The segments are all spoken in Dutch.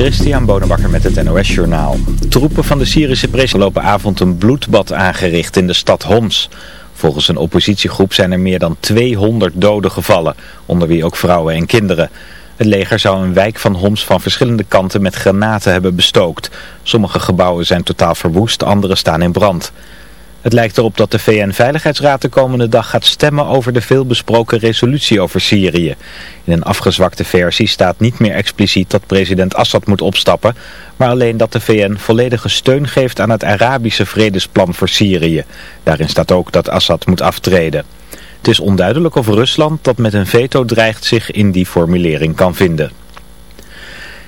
Christian Bonenbakker met het NOS Journaal. Troepen van de Syrische president lopen avond een bloedbad aangericht in de stad Homs. Volgens een oppositiegroep zijn er meer dan 200 doden gevallen, onder wie ook vrouwen en kinderen. Het leger zou een wijk van Homs van verschillende kanten met granaten hebben bestookt. Sommige gebouwen zijn totaal verwoest, andere staan in brand. Het lijkt erop dat de VN-veiligheidsraad de komende dag gaat stemmen over de veelbesproken resolutie over Syrië. In een afgezwakte versie staat niet meer expliciet dat president Assad moet opstappen, maar alleen dat de VN volledige steun geeft aan het Arabische vredesplan voor Syrië. Daarin staat ook dat Assad moet aftreden. Het is onduidelijk of Rusland dat met een veto dreigt zich in die formulering kan vinden.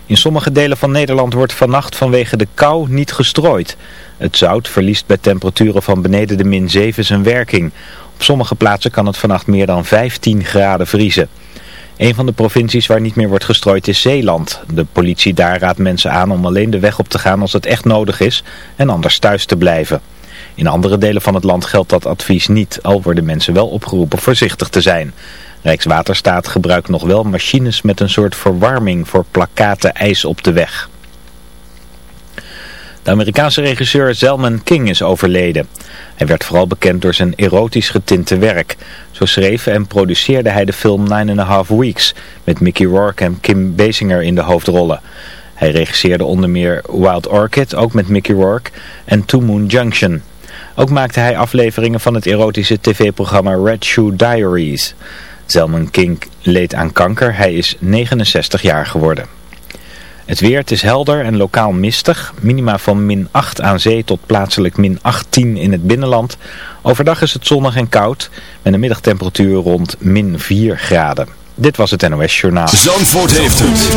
In sommige delen van Nederland wordt vannacht vanwege de kou niet gestrooid. Het zout verliest bij temperaturen van beneden de min 7 zijn werking. Op sommige plaatsen kan het vannacht meer dan 15 graden vriezen. Een van de provincies waar niet meer wordt gestrooid is Zeeland. De politie daar raadt mensen aan om alleen de weg op te gaan als het echt nodig is en anders thuis te blijven. In andere delen van het land geldt dat advies niet, al worden mensen wel opgeroepen voorzichtig te zijn. Rijkswaterstaat gebruikt nog wel machines met een soort verwarming voor plakaten ijs op de weg. De Amerikaanse regisseur Zelman King is overleden. Hij werd vooral bekend door zijn erotisch getinte werk. Zo schreef en produceerde hij de film Nine and a Half Weeks met Mickey Rourke en Kim Basinger in de hoofdrollen. Hij regisseerde onder meer Wild Orchid, ook met Mickey Rourke, en Two Moon Junction. Ook maakte hij afleveringen van het erotische tv-programma Red Shoe Diaries. Zelman King leed aan kanker, hij is 69 jaar geworden. Het weer, het is helder en lokaal mistig. Minima van min 8 aan zee tot plaatselijk min 18 in het binnenland. Overdag is het zonnig en koud. Met een middagtemperatuur rond min 4 graden. Dit was het NOS Journaal. Zandvoort heeft het.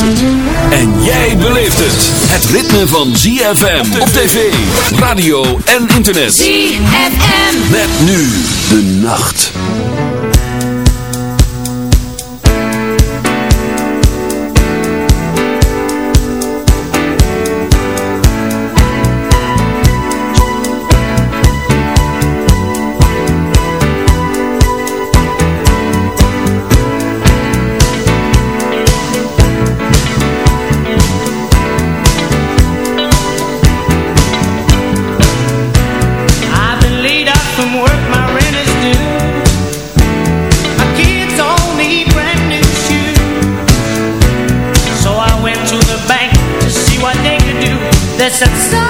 En jij beleeft het. Het ritme van ZFM op tv, radio en internet. ZFM. Met nu de nacht. such a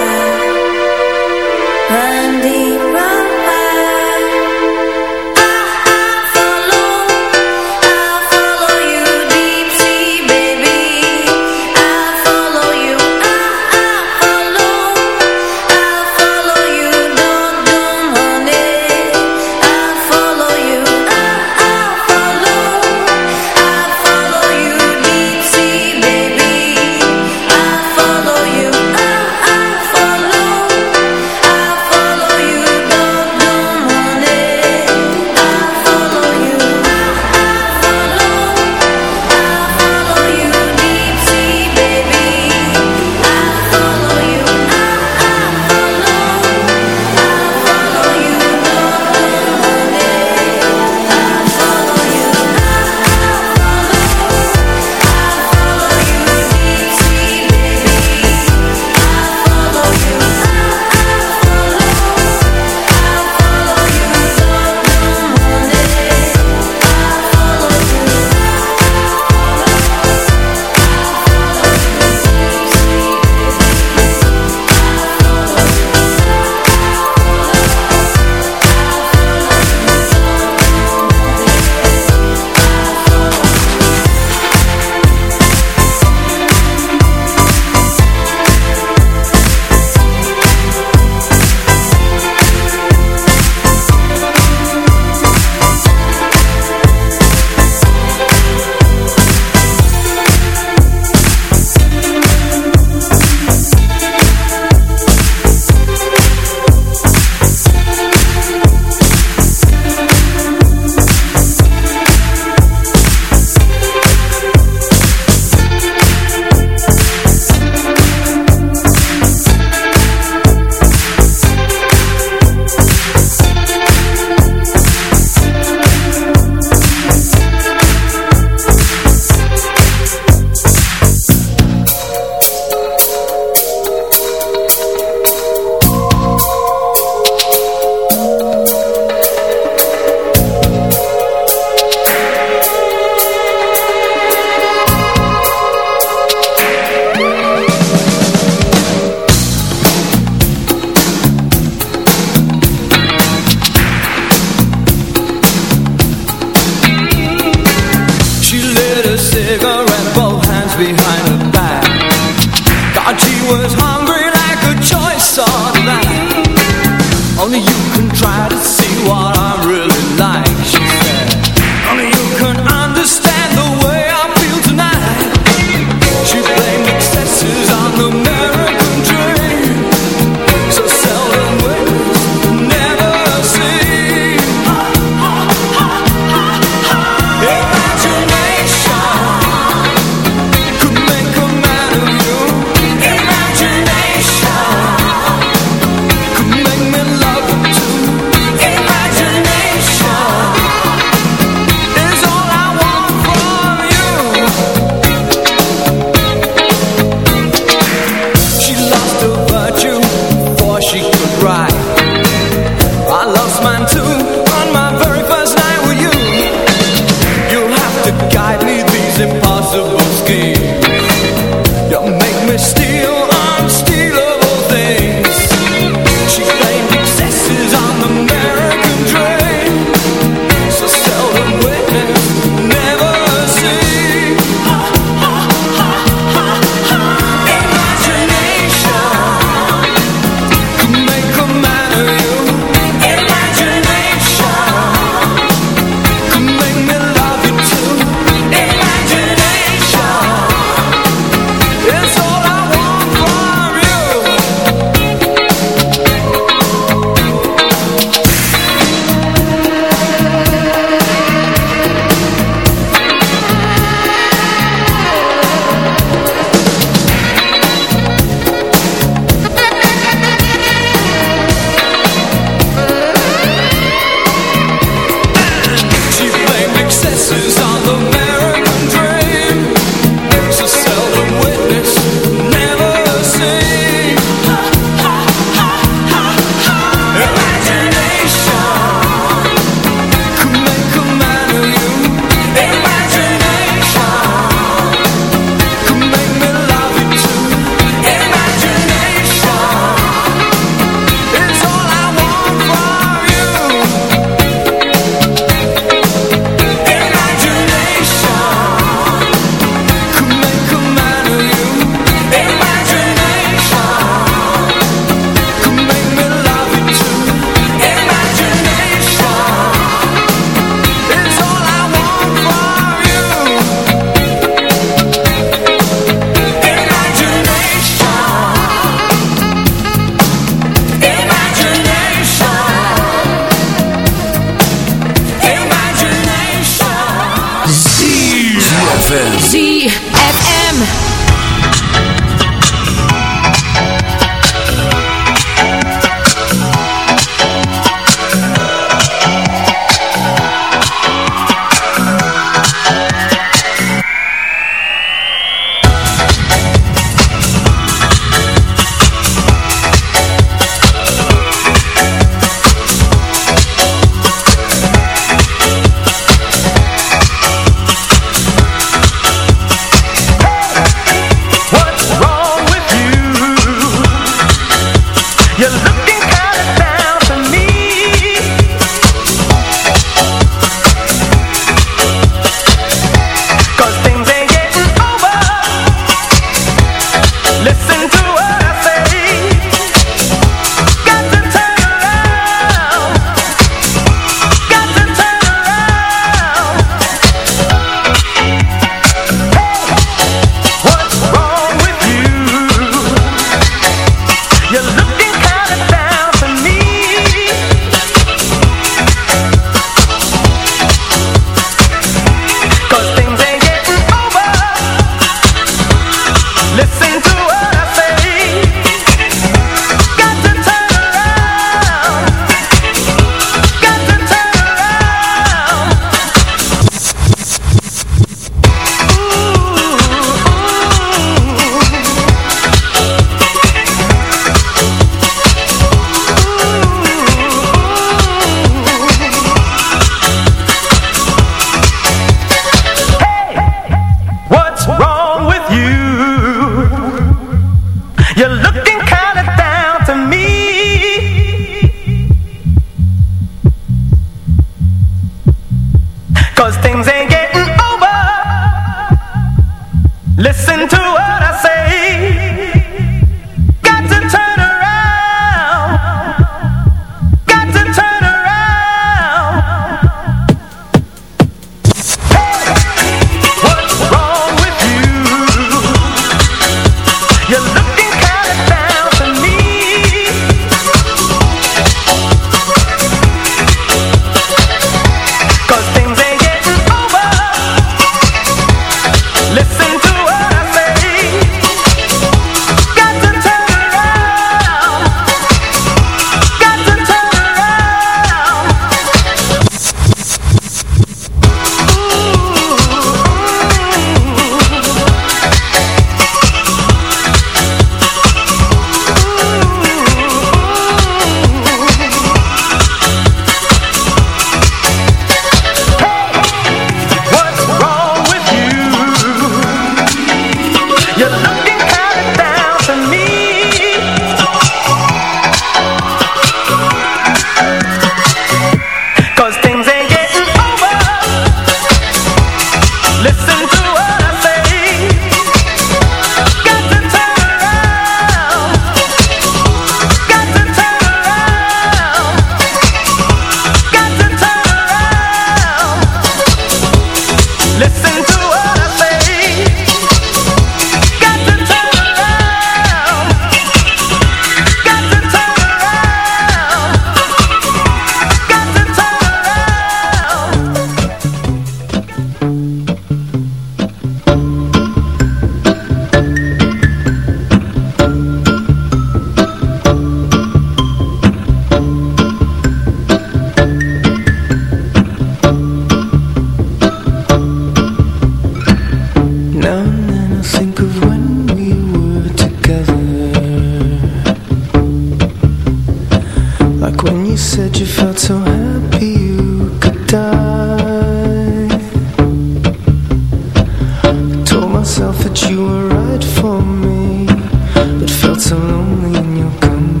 so lonely in you come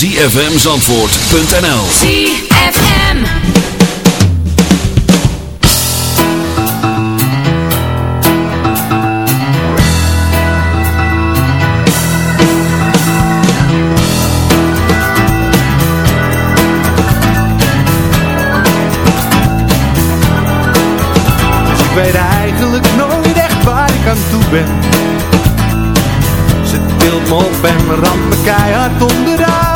www.zfmzandvoort.nl ZFM. Dus ik weet eigenlijk nooit echt waar ik aan toe ben. Ze tilt me op en ramt me keihard onderuit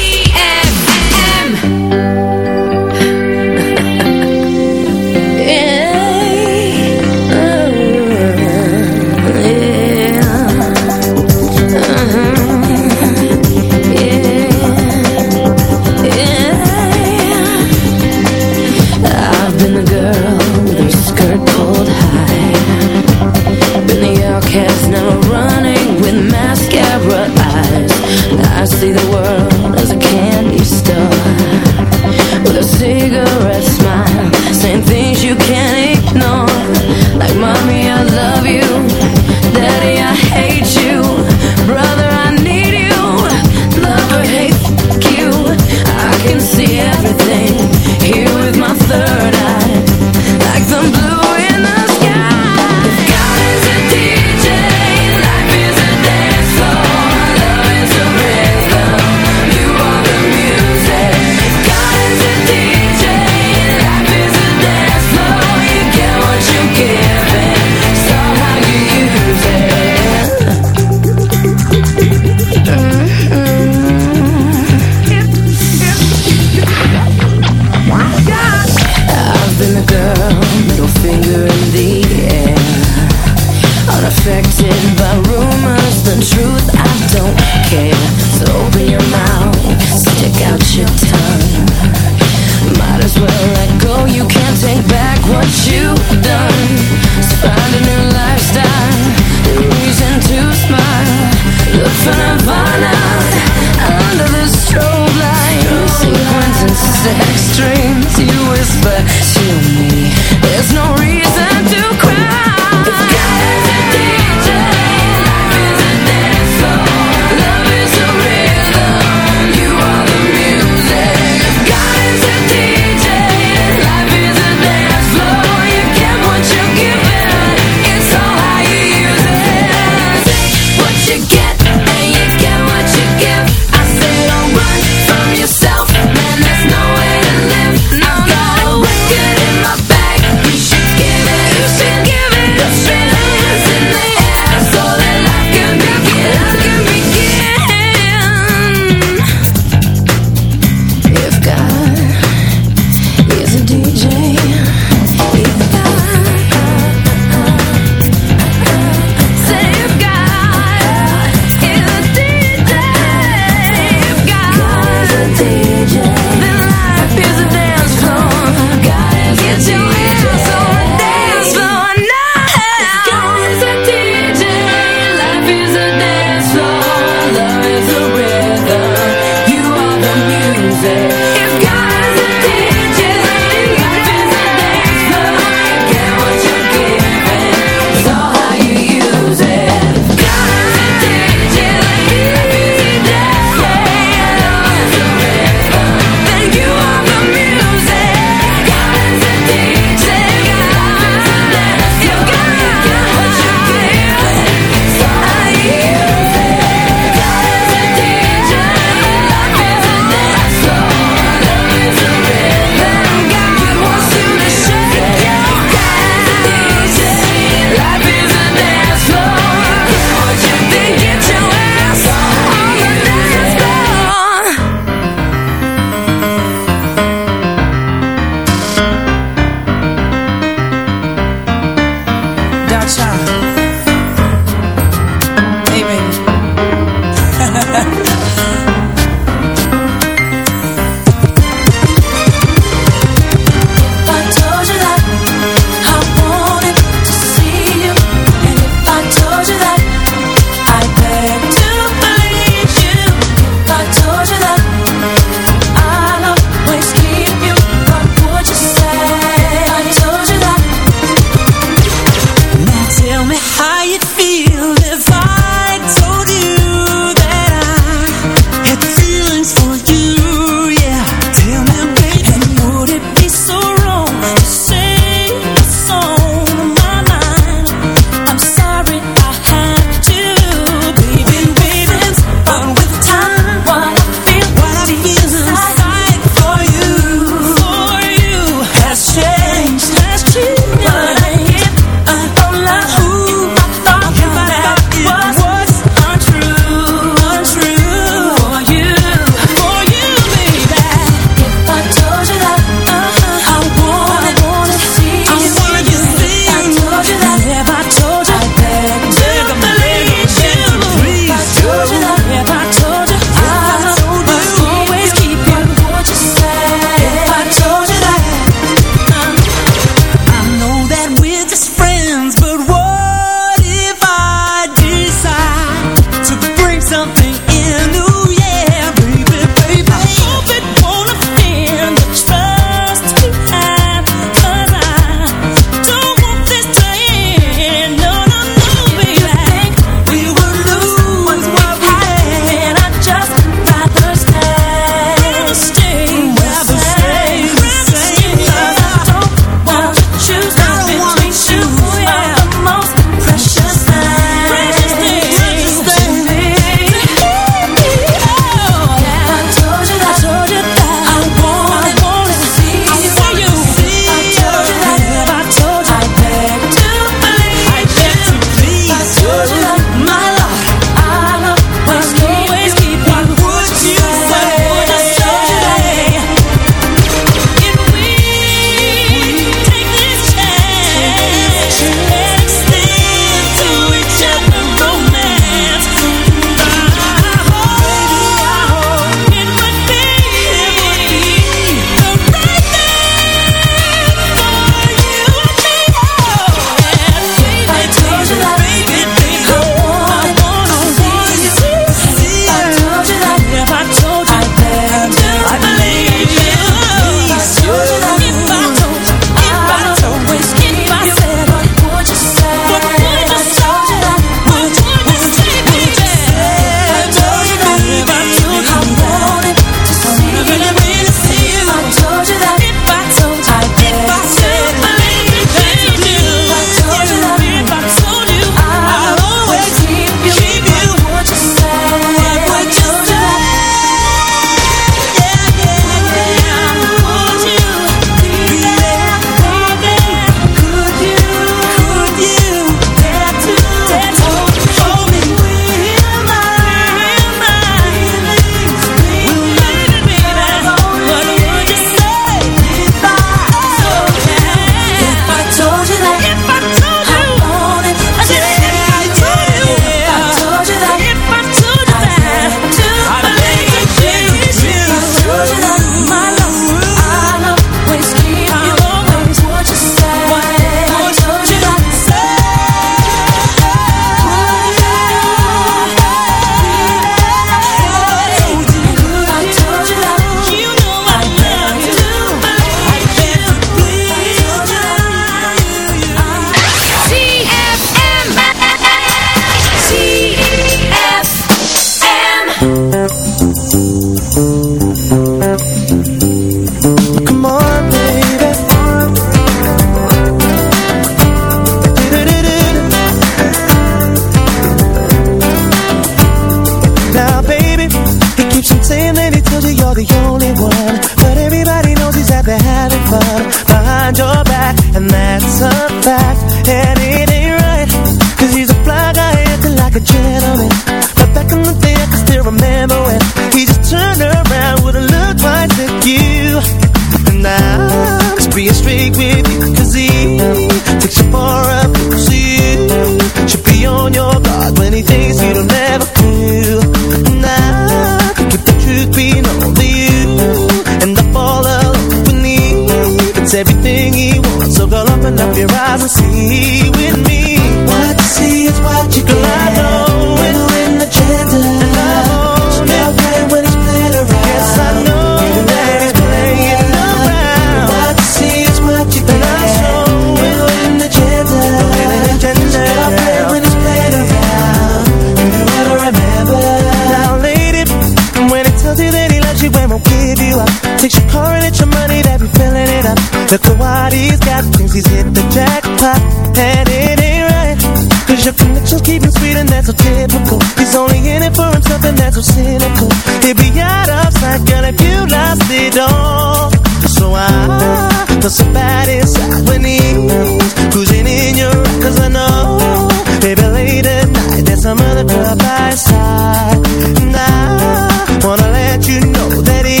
so cynical. It'd be out of sight, girl, if you lost it all. So I feel so bad inside when he's cruising in your ride. Cause I know, baby, late at night, there's some other girl by side. And I wanna let you know that he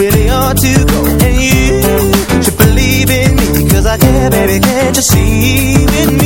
really ought to go. And you should believe in me, cause I care, baby, can't you see with me?